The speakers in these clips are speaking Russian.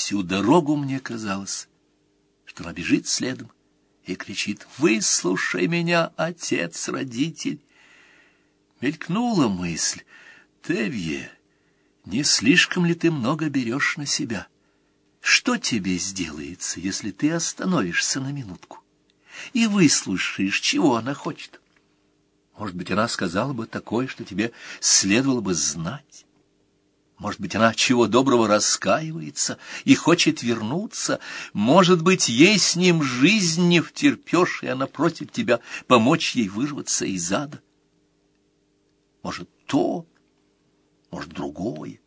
Всю дорогу мне казалось, что она бежит следом и кричит «Выслушай меня, отец, родитель!» Мелькнула мысль «Тевье, не слишком ли ты много берешь на себя? Что тебе сделается, если ты остановишься на минутку и выслушаешь, чего она хочет?» Может быть, она сказала бы такое, что тебе следовало бы знать. Может быть, она чего доброго раскаивается и хочет вернуться. Может быть, ей с ним жизнь не втерпешь, и она просит тебя помочь ей вырваться из ада. Может, то, может, другое.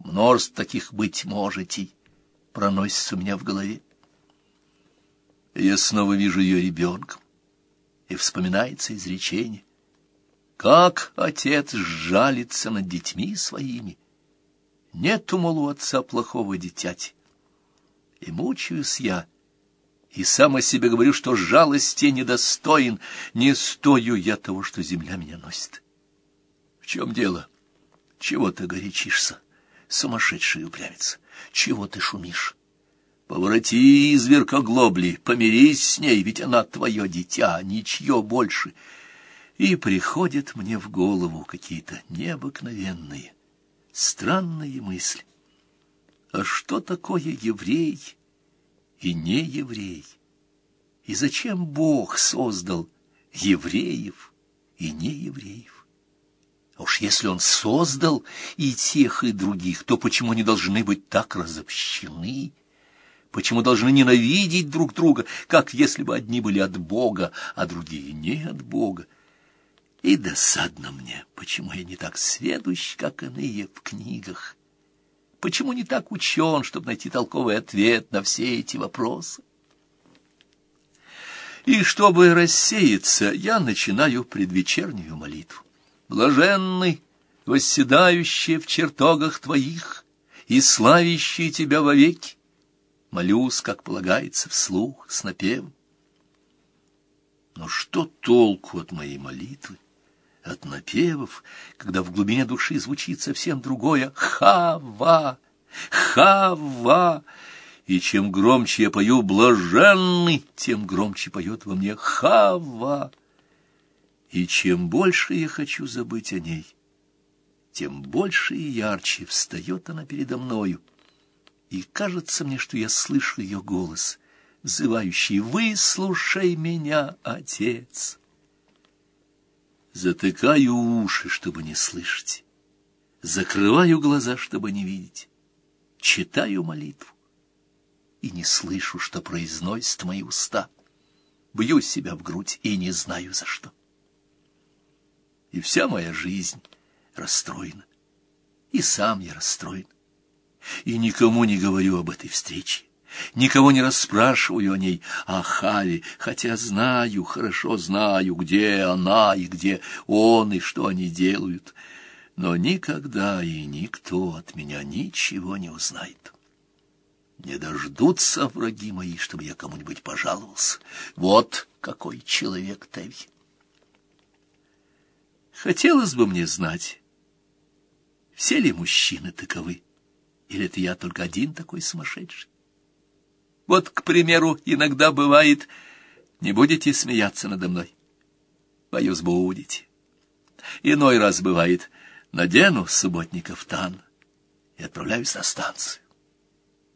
Множество таких быть можете, проносится у меня в голове. я снова вижу ее ребенком, и вспоминается изречение. Как отец жалится над детьми своими! Нету, мол, у отца плохого дитяти. И мучаюсь я, и сам о себе говорю, что жалости недостоин, не стою я того, что земля меня носит. В чем дело? Чего ты горячишься, сумасшедший упрямец? Чего ты шумишь? Повороти, изверка глобли, помирись с ней, ведь она твое дитя, ничье больше — и приходят мне в голову какие-то необыкновенные, странные мысли. А что такое еврей и не еврей? И зачем Бог создал евреев и не евреев? А уж если Он создал и тех, и других, то почему они должны быть так разобщены? Почему должны ненавидеть друг друга, как если бы одни были от Бога, а другие не от Бога? И досадно мне, почему я не так сведущ, как иные в книгах. Почему не так учен, чтобы найти толковый ответ на все эти вопросы? И чтобы рассеяться, я начинаю предвечернюю молитву. Блаженный, восседающий в чертогах твоих и славящий тебя вовеки, молюсь, как полагается, вслух, с напевом. Но что толку от моей молитвы, от напевов, когда в глубине души звучит совсем другое «Хава! Хава!» И чем громче я пою «блаженный», тем громче поет во мне «Хава!» И чем больше я хочу забыть о ней, тем больше и ярче встает она передо мною. И кажется мне, что я слышу ее голос, взывающий «Выслушай меня, Отец!» Затыкаю уши, чтобы не слышать. Закрываю глаза, чтобы не видеть. Читаю молитву и не слышу, что произносят мои уста. Бью себя в грудь и не знаю за что. И вся моя жизнь расстроена. И сам я расстроен. И никому не говорю об этой встрече. Никого не расспрашиваю о ней, о Хаве, хотя знаю, хорошо знаю, где она и где он, и что они делают. Но никогда и никто от меня ничего не узнает. Не дождутся враги мои, чтобы я кому-нибудь пожаловался. Вот какой человек Теви. Хотелось бы мне знать, все ли мужчины таковы, или это я только один такой сумасшедший? Вот, к примеру, иногда бывает, не будете смеяться надо мной. Боюсь, будете. Иной раз бывает, надену субботников тан и отправляюсь на станцию.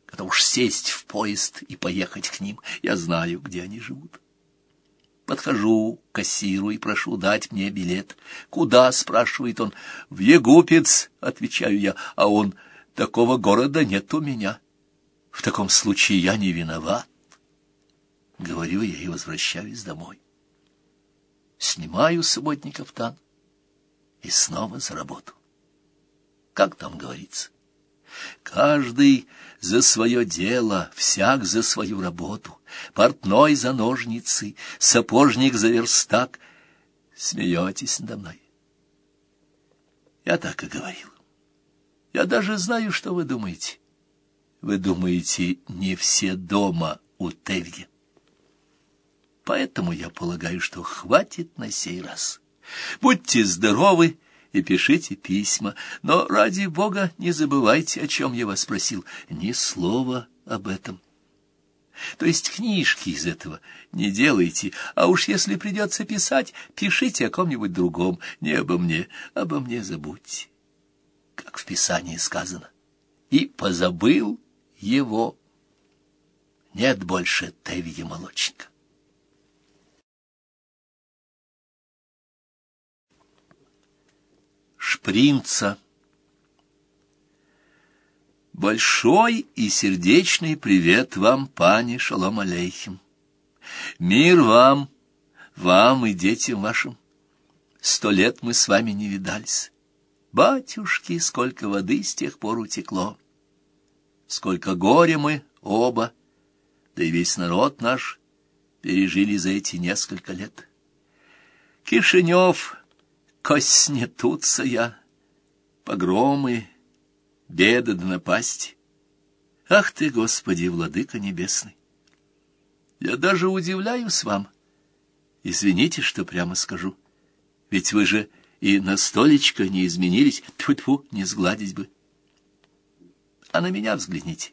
Готов уж сесть в поезд и поехать к ним. Я знаю, где они живут. Подхожу к кассиру и прошу дать мне билет. «Куда?» — спрашивает он. «В Егупец», — отвечаю я, — «а он, такого города нет у меня». В таком случае я не виноват. Говорю я и возвращаюсь домой. Снимаю субботний кафтан и снова за работу. Как там говорится? Каждый за свое дело, всяк за свою работу, портной за ножницы, сапожник за верстак. Смеетесь надо мной. Я так и говорил. Я даже знаю, что вы думаете. Вы думаете, не все дома у Тевги? Поэтому я полагаю, что хватит на сей раз. Будьте здоровы и пишите письма, но, ради Бога, не забывайте, о чем я вас просил, ни слова об этом. То есть книжки из этого не делайте, а уж если придется писать, пишите о ком-нибудь другом, не обо мне, обо мне забудьте, как в Писании сказано. И позабыл его. Нет больше Тевия Молочника. Шпринца Большой и сердечный привет вам, пани Шалом Алейхим. Мир вам, вам и детям вашим. Сто лет мы с вами не видались. Батюшки, сколько воды с тех пор утекло. Сколько горя мы оба, да и весь народ наш пережили за эти несколько лет. Кишинев, коснетутся я, погромы, беды да напасти. Ах ты, Господи, Владыка Небесный! Я даже удивляюсь вам. Извините, что прямо скажу. Ведь вы же и на столечко не изменились. Тьфу-тьфу, не сгладить бы. А на меня взгляните.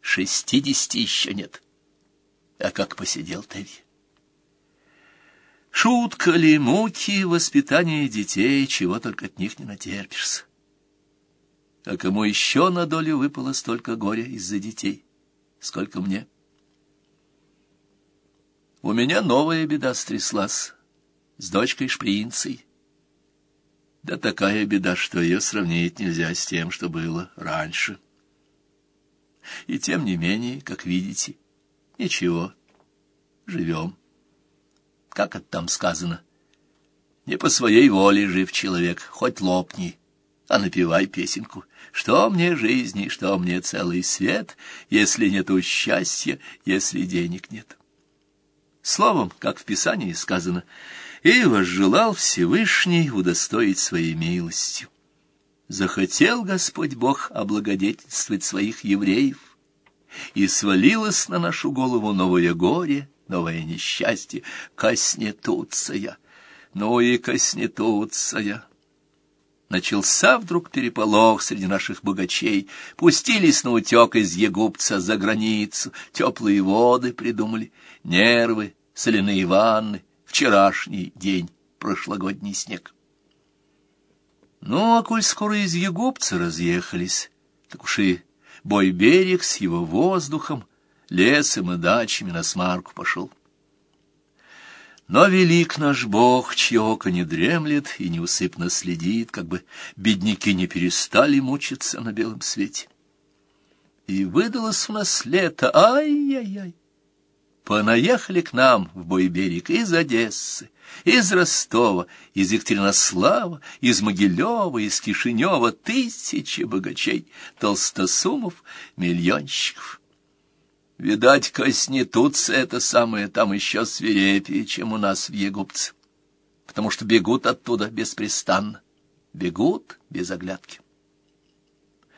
Шестидесяти еще нет. А как посидел Теви? Шутка ли, муки, воспитание детей, чего только от них не натерпишься. А кому еще на долю выпало столько горя из-за детей, сколько мне? У меня новая беда стряслась с дочкой Шпринцей. Да такая беда, что ее сравнить нельзя с тем, что было раньше. И тем не менее, как видите, ничего, живем. Как это там сказано? Не по своей воле жив человек, хоть лопни а напевай песенку. Что мне жизни, что мне целый свет, если нету счастья, если денег нет. Словом, как в Писании сказано, «И возжелал Всевышний удостоить своей милостью». Захотел Господь Бог облагодетельствовать своих евреев, и свалилось на нашу голову новое горе, новое несчастье, коснетутся я, ну и коснетутся я. Начался вдруг переполох среди наших богачей, пустились на утек из Егупца за границу, теплые воды придумали, нервы, соляные ванны, вчерашний день, прошлогодний снег. Ну, а коль скоро из Егупца разъехались, так уж и бой берег с его воздухом, лесом и дачами на смарку пошел. Но велик наш Бог, чье око не дремлет и неусыпно следит, как бы бедняки не перестали мучиться на белом свете. И выдалось у нас лето, ай-яй-яй. Понаехали к нам в Бойберег из Одессы, из Ростова, из Екатеринослава, из Могилева, из Кишинева тысячи богачей, толстосумов, миллионщиков. Видать, коснетутся это самое там еще свирепее, чем у нас в Егупце, потому что бегут оттуда беспрестанно, бегут без оглядки.